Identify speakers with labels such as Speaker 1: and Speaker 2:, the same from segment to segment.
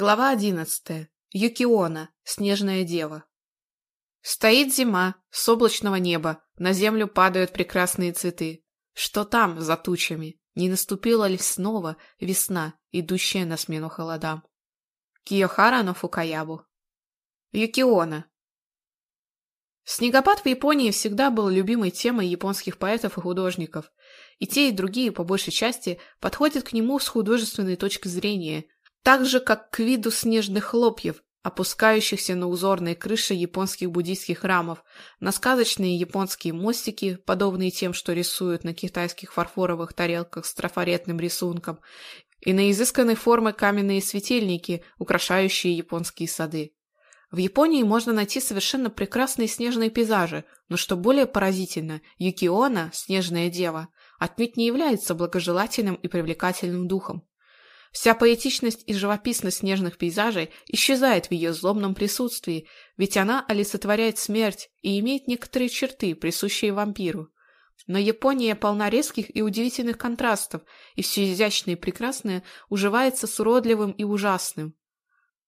Speaker 1: Глава одиннадцатая. Юкиона. Снежная дева. Стоит зима, с облачного неба, на землю падают прекрасные цветы. Что там, за тучами? Не наступила ли снова весна, идущая на смену холодам? Киохара на Фукаябу. Юкиона. Снегопад в Японии всегда был любимой темой японских поэтов и художников. И те, и другие, по большей части, подходят к нему с художественной точки зрения – так же, как к виду снежных хлопьев, опускающихся на узорные крыши японских буддийских храмов, на сказочные японские мостики, подобные тем, что рисуют на китайских фарфоровых тарелках с трафаретным рисунком, и на изысканной формы каменные светильники, украшающие японские сады. В Японии можно найти совершенно прекрасные снежные пейзажи, но что более поразительно, Юкиона, снежная дева, отнюдь не является благожелательным и привлекательным духом. Вся поэтичность и живописность снежных пейзажей исчезает в ее злобном присутствии, ведь она олицетворяет смерть и имеет некоторые черты, присущие вампиру. Но Япония полна резких и удивительных контрастов, и все изящное и прекрасное уживается с уродливым и ужасным.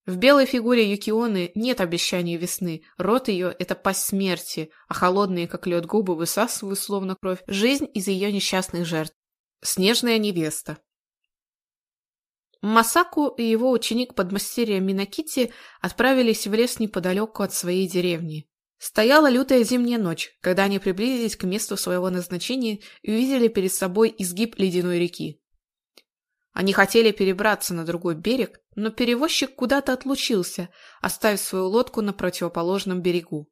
Speaker 1: В белой фигуре Юкионы нет обещания весны, рот ее – это пасть смерти, а холодные, как лед, губы высасывают, словно кровь, жизнь из ее несчастных жертв. Снежная невеста. Масаку и его ученик подмастерья Минакити отправились в лес неподалеку от своей деревни. Стояла лютая зимняя ночь, когда они приблизились к месту своего назначения и увидели перед собой изгиб ледяной реки. Они хотели перебраться на другой берег, но перевозчик куда-то отлучился, оставив свою лодку на противоположном берегу.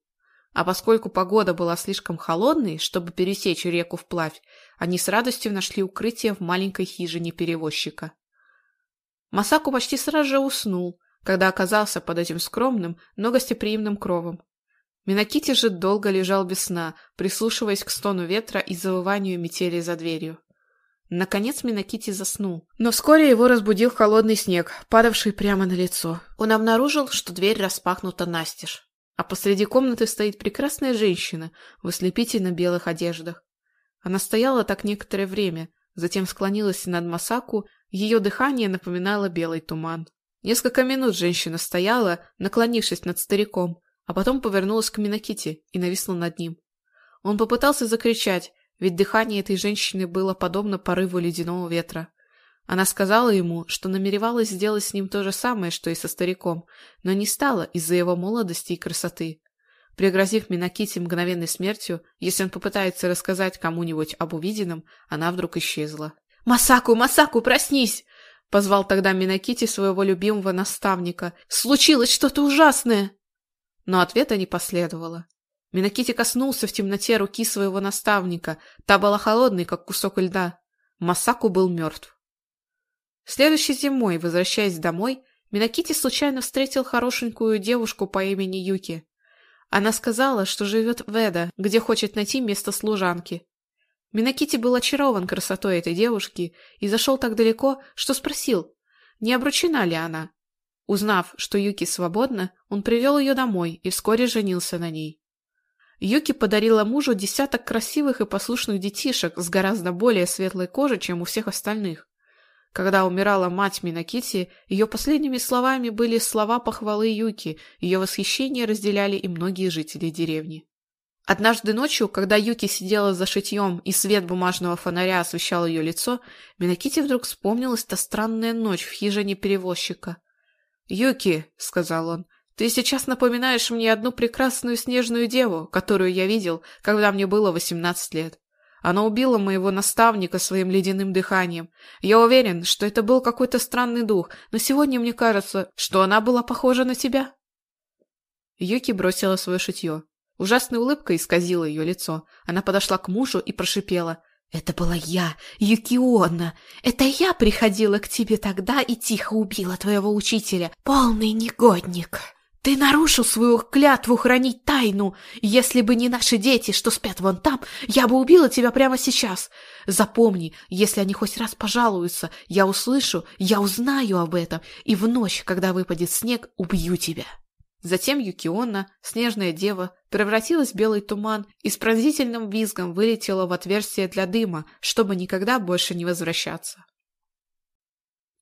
Speaker 1: А поскольку погода была слишком холодной, чтобы пересечь реку вплавь, они с радостью нашли укрытие в маленькой хижине перевозчика. Масаку почти сразу же уснул, когда оказался под этим скромным, но гостеприимным кровом. Минакити же долго лежал без сна, прислушиваясь к стону ветра и завыванию метели за дверью. Наконец Минакити заснул, но вскоре его разбудил холодный снег, падавший прямо на лицо. Он обнаружил, что дверь распахнута настежь, а посреди комнаты стоит прекрасная женщина в ослепительно белых одеждах. Она стояла так некоторое время, затем склонилась над Масаку ее дыхание напоминало белый туман. Несколько минут женщина стояла, наклонившись над стариком, а потом повернулась к Минакити и нависла над ним. Он попытался закричать, ведь дыхание этой женщины было подобно порыву ледяного ветра. Она сказала ему, что намеревалась сделать с ним то же самое, что и со стариком, но не стала из-за его молодости и красоты. Пригрозив Минакити мгновенной смертью, если он попытается рассказать кому-нибудь об увиденном, она вдруг исчезла. «Масаку, Масаку, проснись!» — позвал тогда Минакити своего любимого наставника. «Случилось что-то ужасное!» Но ответа не последовало. Минакити коснулся в темноте руки своего наставника. Та была холодной, как кусок льда. Масаку был мертв. Следующей зимой, возвращаясь домой, Минакити случайно встретил хорошенькую девушку по имени Юки. Она сказала, что живет в Эда, где хочет найти место служанки. Минакити был очарован красотой этой девушки и зашел так далеко, что спросил, не обручена ли она. Узнав, что Юки свободна, он привел ее домой и вскоре женился на ней. Юки подарила мужу десяток красивых и послушных детишек с гораздо более светлой кожей, чем у всех остальных. Когда умирала мать Минакити, ее последними словами были слова похвалы Юки, ее восхищение разделяли и многие жители деревни. Однажды ночью, когда Юки сидела за шитьем и свет бумажного фонаря освещал ее лицо, Минакити вдруг вспомнилась та странная ночь в хижине перевозчика. «Юки», — сказал он, — «ты сейчас напоминаешь мне одну прекрасную снежную деву, которую я видел, когда мне было восемнадцать лет. Она убила моего наставника своим ледяным дыханием. Я уверен, что это был какой-то странный дух, но сегодня мне кажется, что она была похожа на тебя». Юки бросила свое шитье. Ужасная улыбка исказила ее лицо. Она подошла к мужу и прошипела. «Это была я, Юкиона! Это я приходила к тебе тогда и тихо убила твоего учителя, полный негодник!» Ты нарушил свою клятву хранить тайну. Если бы не наши дети, что спят вон там, я бы убила тебя прямо сейчас. Запомни, если они хоть раз пожалуются, я услышу, я узнаю об этом, и в ночь, когда выпадет снег, убью тебя. Затем Юкиона, снежная дева, превратилась в белый туман и с пронзительным визгом вылетела в отверстие для дыма, чтобы никогда больше не возвращаться.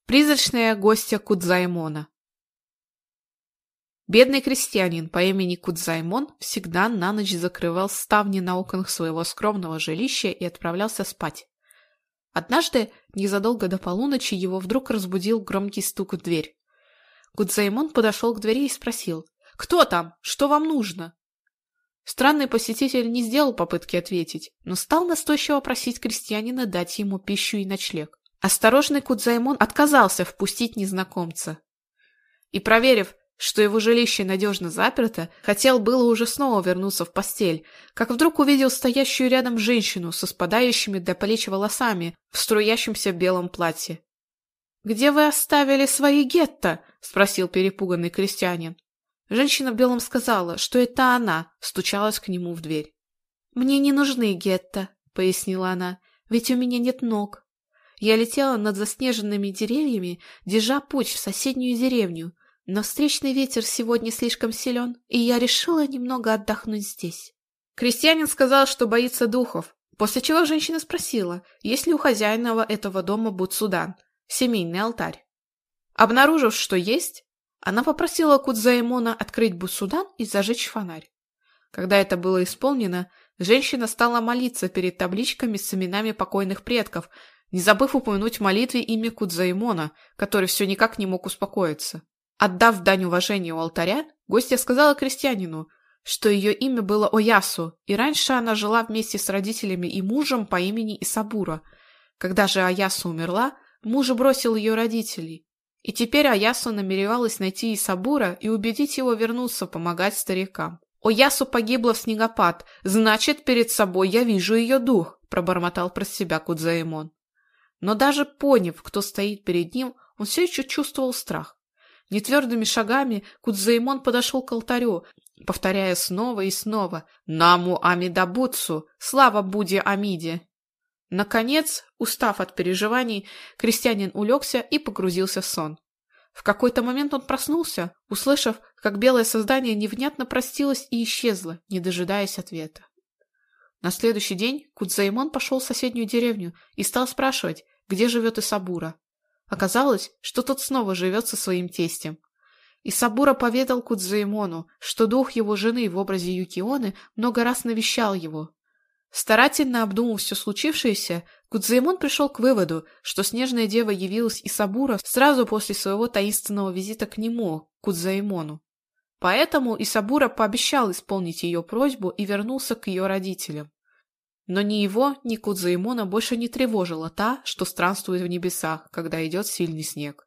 Speaker 1: Призрачная гостья Кудзаймона Бедный крестьянин по имени Кудзаймон всегда на ночь закрывал ставни на окнах своего скромного жилища и отправлялся спать. Однажды, незадолго до полуночи, его вдруг разбудил громкий стук в дверь. Кудзаймон подошел к двери и спросил, «Кто там? Что вам нужно?» Странный посетитель не сделал попытки ответить, но стал настойчиво просить крестьянина дать ему пищу и ночлег. Осторожный Кудзаймон отказался впустить незнакомца. И, проверив, что его жилище надежно заперто, хотел было уже снова вернуться в постель, как вдруг увидел стоящую рядом женщину со спадающими до плеч волосами в струящемся белом платье. «Где вы оставили свои гетто?» — Спросил перепуганный крестьянин. Женщина в белом сказала, что это она стучалась к нему в дверь. «Мне не нужны гетто», — пояснила она, — «ведь у меня нет ног». Я летела над заснеженными деревьями, держа путь в соседнюю деревню, но встречный ветер сегодня слишком силен, и я решила немного отдохнуть здесь. Крестьянин сказал, что боится духов, после чего женщина спросила, есть ли у хозяина этого дома Будсудан, семейный алтарь. Обнаружив, что есть, она попросила Кудзаимона открыть Бусудан и зажечь фонарь. Когда это было исполнено, женщина стала молиться перед табличками с именами покойных предков, не забыв упомянуть в молитве имя Кудзаимона, который все никак не мог успокоиться. Отдав дань уважения у алтаря, гостья сказала крестьянину, что ее имя было Оясу, и раньше она жила вместе с родителями и мужем по имени Исабура. Когда же Аясу умерла, муж бросил ее родителей, и теперь Аясу намеревалась найти Исабура и убедить его вернуться помогать старикам. «Оясу погибла в снегопад, значит, перед собой я вижу ее дух», – пробормотал про себя Кудзаимон. Но даже поняв, кто стоит перед ним, он все еще чувствовал страх. Нетвердыми шагами Кудзаимон подошел к алтарю, повторяя снова и снова «Наму Амидабутсу! Слава Будде Амиде!» Наконец, устав от переживаний, крестьянин улегся и погрузился в сон. В какой-то момент он проснулся, услышав, как белое создание невнятно простилось и исчезло, не дожидаясь ответа. На следующий день Кудзаймон пошел в соседнюю деревню и стал спрашивать, где живет Исабура. Оказалось, что тот снова живет со своим тестем. Исабура поведал Кудзаймону, что дух его жены в образе Юкионы много раз навещал его, Старательно обдумав все случившееся, Кудзаймон пришел к выводу, что снежная дева явилась из Сабура сразу после своего таинственного визита к нему, Кудзаймону. Поэтому Исабура пообещал исполнить ее просьбу и вернулся к ее родителям. Но ни его, ни Кудзаймона больше не тревожила та, что странствует в небесах, когда идет сильный снег.